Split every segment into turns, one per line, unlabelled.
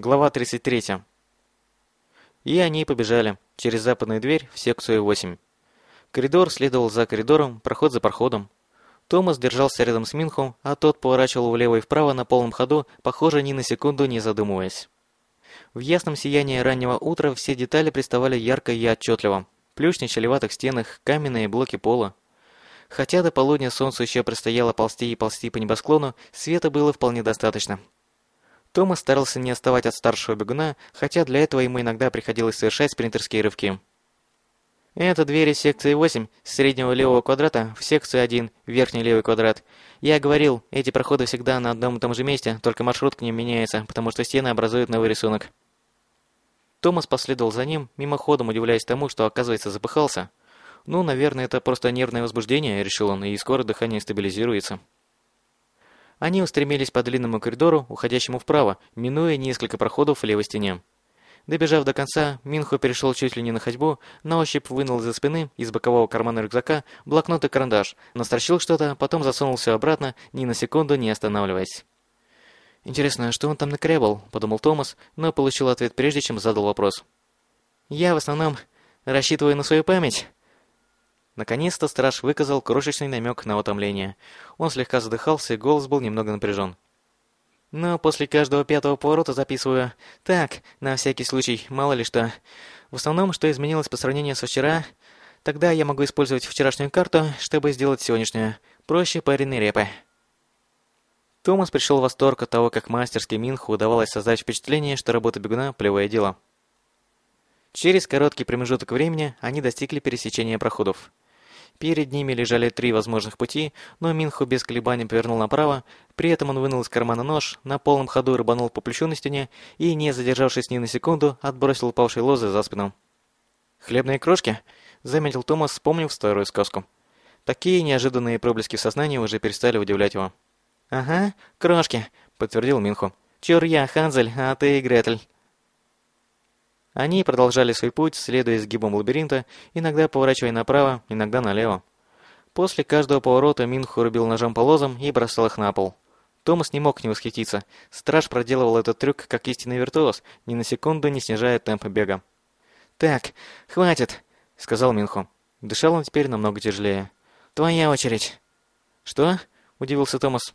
Глава 33. И они побежали через западную дверь в секцию 8. Коридор следовал за коридором, проход за проходом. Томас держался рядом с Минхом, а тот поворачивал влево и вправо на полном ходу, похоже, ни на секунду не задумываясь. В ясном сиянии раннего утра все детали представали ярко и отчетливо. Плющ на щелеватых стенах, каменные блоки пола. Хотя до полудня солнцу еще предстояло ползти и ползти по небосклону, света было вполне достаточно. Томас старался не отставать от старшего бегуна, хотя для этого ему иногда приходилось совершать спринтерские рывки. Это двери секции 8 с среднего левого квадрата в секцию 1, верхний левый квадрат. Я говорил, эти проходы всегда на одном и том же месте, только маршрут к ним меняется, потому что стены образуют новый рисунок. Томас последовал за ним, мимоходом удивляясь тому, что, оказывается, запыхался. Ну, наверное, это просто нервное возбуждение, решил он, и скоро дыхание стабилизируется. Они устремились по длинному коридору, уходящему вправо, минуя несколько проходов в левой стене. Добежав до конца, Минхо перешел чуть ли не на ходьбу, на ощупь вынул из-за спины, из бокового кармана рюкзака, блокнот и карандаш, настрочил что-то, потом засунул все обратно, ни на секунду не останавливаясь. «Интересно, что он там накрябал?» – подумал Томас, но получил ответ прежде, чем задал вопрос. «Я в основном рассчитываю на свою память». Наконец-то страж выказал крошечный намек на утомление. Он слегка задыхался, и голос был немного напряжен. Но после каждого пятого поворота записываю. Так, на всякий случай, мало ли что. В основном, что изменилось по сравнению со вчера, тогда я могу использовать вчерашнюю карту, чтобы сделать сегодняшнюю. Проще пареной репы. Томас пришел в восторг от того, как мастерски Минху удавалось создать впечатление, что работа бегуна – плевое дело. Через короткий промежуток времени они достигли пересечения проходов. Перед ними лежали три возможных пути, но Минху без колебаний повернул направо, при этом он вынул из кармана нож, на полном ходу рыбанул по плечу на стене и, не задержавшись ни на секунду, отбросил упавшие лозы за спину. «Хлебные крошки?» — заметил Томас, вспомнив старую сказку. Такие неожиданные проблески сознания уже перестали удивлять его. «Ага, крошки», — подтвердил Минху. «Чур я, Ханзель, а ты Гретель». Они продолжали свой путь, следуя изгибам лабиринта, иногда поворачивая направо, иногда налево. После каждого поворота Минху рубил ножом по лозам и бросал их на пол. Томас не мог не восхититься. Страж проделывал этот трюк как истинный виртуоз, ни на секунду не снижая темпа бега. «Так, хватит», — сказал Минху. Дышал он теперь намного тяжелее. «Твоя очередь». «Что?» — удивился Томас.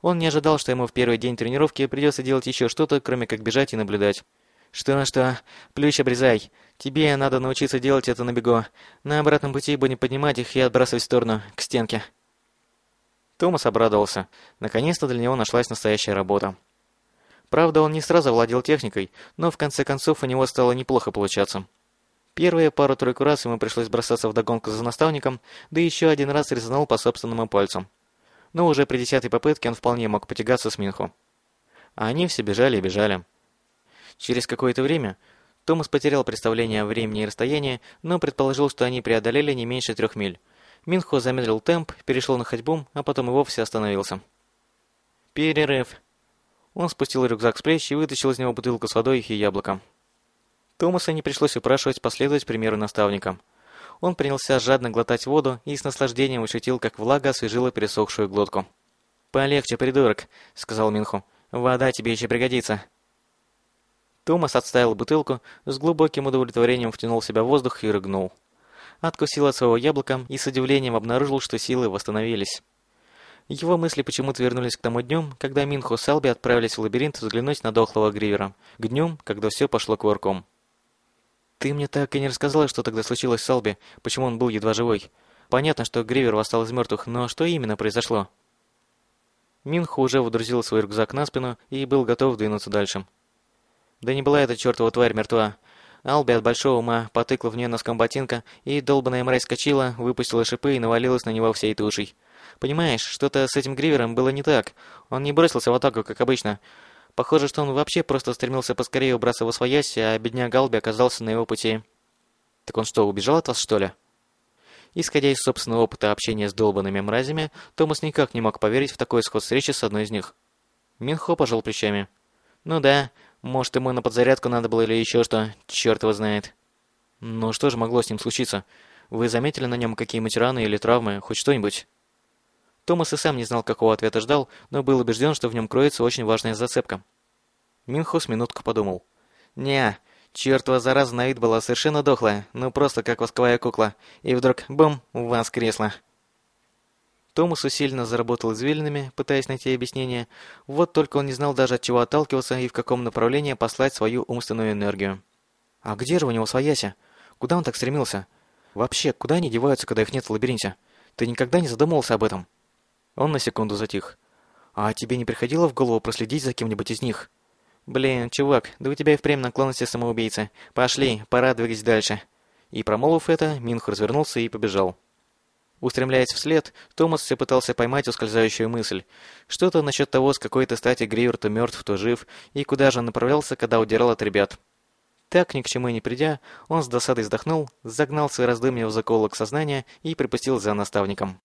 Он не ожидал, что ему в первый день тренировки придется делать еще что-то, кроме как бежать и наблюдать. «Что-что? Плющ обрезай. Тебе надо научиться делать это на бегу. На обратном пути будем поднимать их и отбрасывать в сторону, к стенке». Томас обрадовался. Наконец-то для него нашлась настоящая работа. Правда, он не сразу владел техникой, но в конце концов у него стало неплохо получаться. Первые пару-тройку раз ему пришлось бросаться в догонку за наставником, да еще один раз резанул по собственному пальцу. Но уже при десятой попытке он вполне мог потягаться с Минху. А они все бежали и бежали. Через какое-то время Томас потерял представление о времени и расстоянии, но предположил, что они преодолели не меньше трех миль. Минхо замедлил темп, перешел на ходьбу, а потом и вовсе остановился. Перерыв. Он спустил рюкзак с плеч и вытащил из него бутылку с водой и яблоко. Томаса не пришлось упрашивать последовать примеру наставника. Он принялся жадно глотать воду и с наслаждением ощутил, как влага освежила пересохшую глотку. «Полегче, придурок», — сказал Минху. «Вода тебе еще пригодится». Томас отставил бутылку, с глубоким удовлетворением втянул в себя воздух и рыгнул. Откусил от своего яблока и с удивлением обнаружил, что силы восстановились. Его мысли почему-то вернулись к тому дню, когда Минху и Салби отправились в лабиринт взглянуть на дохлого Гривера, к дню, когда все пошло кувырком. «Ты мне так и не рассказала, что тогда случилось с Салби, почему он был едва живой. Понятно, что Гривер восстал из мертвых, но что именно произошло?» Минху уже водрузил свой рюкзак на спину и был готов двинуться дальше. Да не была эта чертова тварь мертва. Алби от большого ума потыкла в нее носком ботинка, и долбаная мразь скочила, выпустила шипы и навалилась на него всей тушей. Понимаешь, что-то с этим Гривером было не так. Он не бросился в атаку, как обычно. Похоже, что он вообще просто стремился поскорее убраться во своясь, а бедняк Алби оказался на его пути. Так он что, убежал от вас, что ли? Исходя из собственного опыта общения с долбанными мразями, Томас никак не мог поверить в такой исход встречи с одной из них. Минхо пожал плечами. «Ну да, может, ему на подзарядку надо было или еще что, черт его знает. Ну что же могло с ним случиться? Вы заметили на нем какие-нибудь раны или травмы, хоть что-нибудь? Томас и сам не знал, какого ответа ждал, но был убежден, что в нем кроется очень важная зацепка. Минху с минутку подумал. «Не, чертова зараза на вид была совершенно дохлая, ну просто как восковая кукла. И вдруг, бум, воскресла». Томас усиленно заработал извилинами, пытаясь найти объяснение. Вот только он не знал даже от чего отталкиваться и в каком направлении послать свою умственную энергию. А где же у него свояся? Куда он так стремился? Вообще, куда они деваются, когда их нет в лабиринте? Ты никогда не задумывался об этом? Он на секунду затих. А тебе не приходило в голову проследить за кем-нибудь из них? Блин, чувак, да у тебя и впрямь наклонности самоубийцы. Пошли, пора двигать дальше. И промолвив это, Минх развернулся и побежал. Устремляясь вслед, Томас все пытался поймать ускользающую мысль. Что-то насчет того, с какой-то стати Гривер то мертв, то жив, и куда же он направлялся, когда удирал от ребят. Так, ни к чему и не придя, он с досадой вздохнул, загнал свои раздумья в заколок сознания и припустил за наставником.